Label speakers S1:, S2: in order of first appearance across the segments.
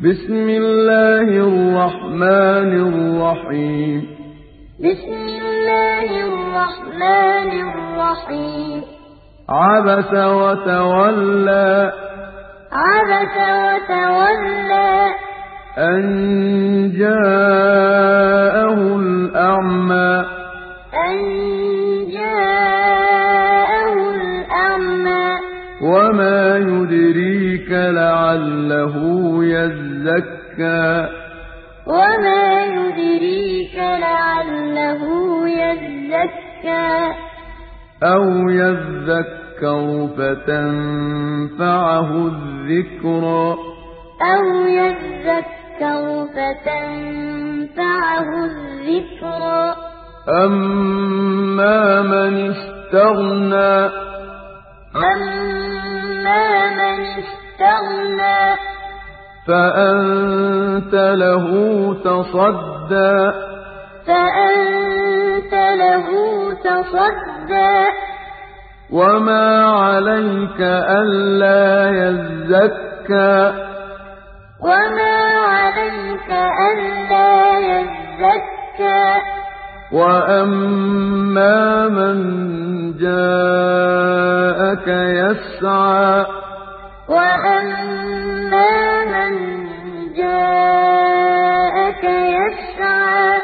S1: بسم الله الرحمن الرحيم.
S2: بسم الله الرحمن الرحيم
S1: عبس وتولى
S2: عبس وتولى
S1: أن جاءه لعله يزكى.
S2: وما يدريك لعله يزكى.
S1: أو يذكر فتنفعه الذكرى
S2: أو يذكر فتنفعه الذكرى
S1: أما من استغنى
S2: أما من استغنى
S1: فأنت له تصدى
S2: فأنت له تصدى
S1: وما عليك ألا يزكى
S2: وما عليك ألا يزكى
S1: وأما من جاءك يسعى
S2: وأما من جاءك يسعى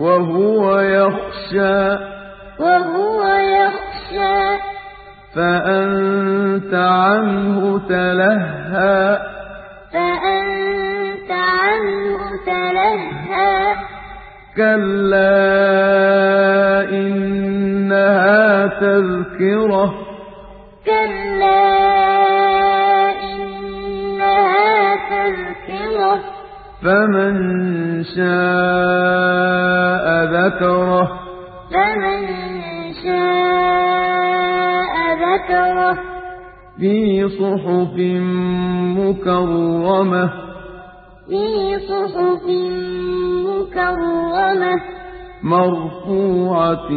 S1: وهو يخشى
S2: وهو يخشى
S1: فأنت عنه تلهى كلا إنها تذكرة
S2: كلا إنها تذكرة
S1: فمن شاء ذكره
S2: فمن شاء ذكره
S1: في صحف مكرمة
S2: في صحف مكرمة.
S1: مرفوعة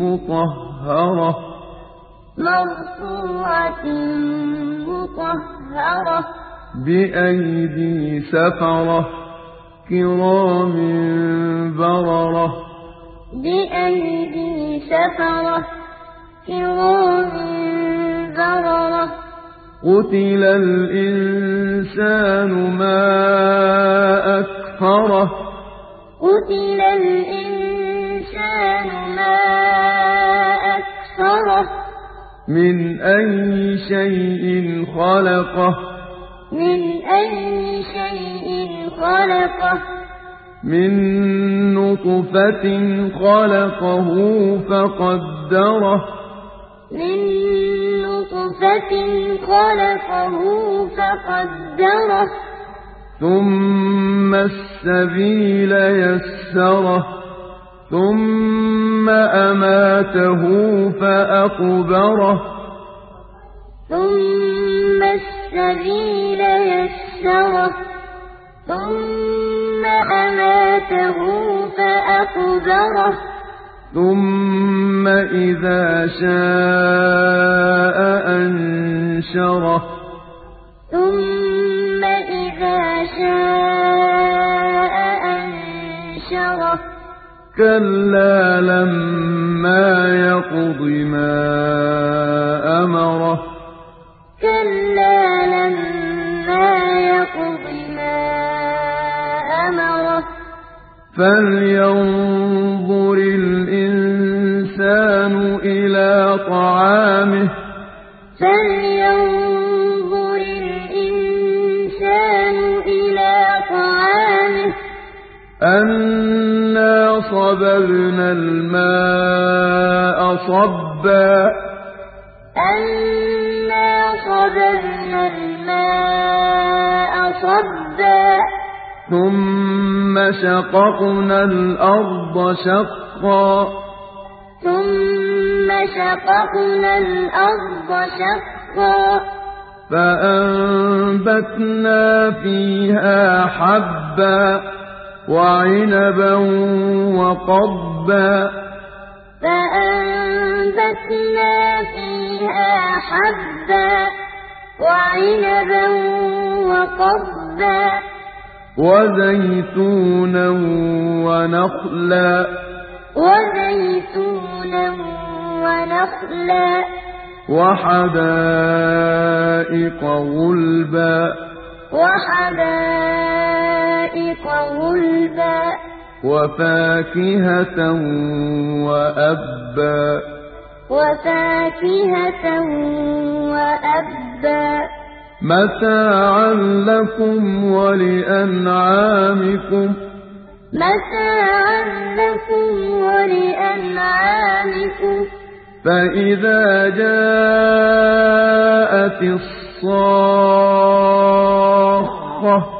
S1: مطهرة.
S2: مرفوعة مطهرة.
S1: بأيدي سفرة. كرام بررة.
S2: بأيدي سفرة. كرام بررة.
S1: قتل الإنسان ما أكفره.
S2: قتل الإنسان ما أكثره
S1: من أي شيء خلقه.
S2: من أي شيء خلقه.
S1: من نطفة خلقه فقدره.
S2: من نطفة خلقه فقدره.
S1: ثم السبيل يسره ثم أماته فأقبره.
S2: ثم السبيل يسره ثم أماته فأقبره.
S1: ثم إذا شاء أنشره.
S2: أنشره
S1: كلا لما يقض ما أمره.
S2: كلا لما يقض ما أمره.
S1: فلينظر الإنسان إلى طعامه. أنا صببنا الماء صبا.
S2: أنا صببنا الماء صبا.
S1: ثم شققنا الأرض شقا.
S2: ثم شققنا الأرض شقا.
S1: فأنبتنا فيها حبا. وعنبا وقضبا
S2: فأنبتنا فيها حبا وعنبا وقضبا
S1: وزيتونا ونخلا
S2: وزيتونا ونخلا
S1: وحدائق غلبا
S2: وحدائق غلبا
S1: وفاكهة وأبا
S2: وفاكهة وأبا
S1: متاعا لكم ولأنعامكم
S2: متاعا لكم ولأنعامكم
S1: فإذا جاءت الصاخة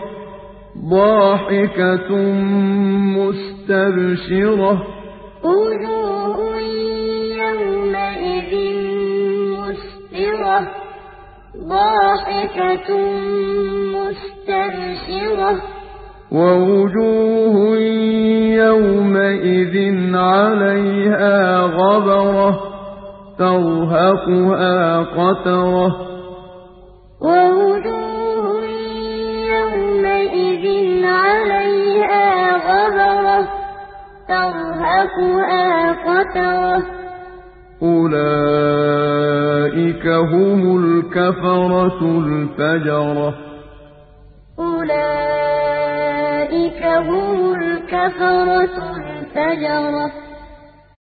S1: ضاحكة مستبشرة.
S2: وجوه يومئذ مسفرة. ضاحكة مستبشرة.
S1: ووجوه يومئذ عليها غبرة ترهقها قترة.
S2: ووجوه عليها غبرة ترهقها قترة.
S1: أولئك هم الكفرة الفجرة.
S2: أولئك هم الكفرة الفجرة.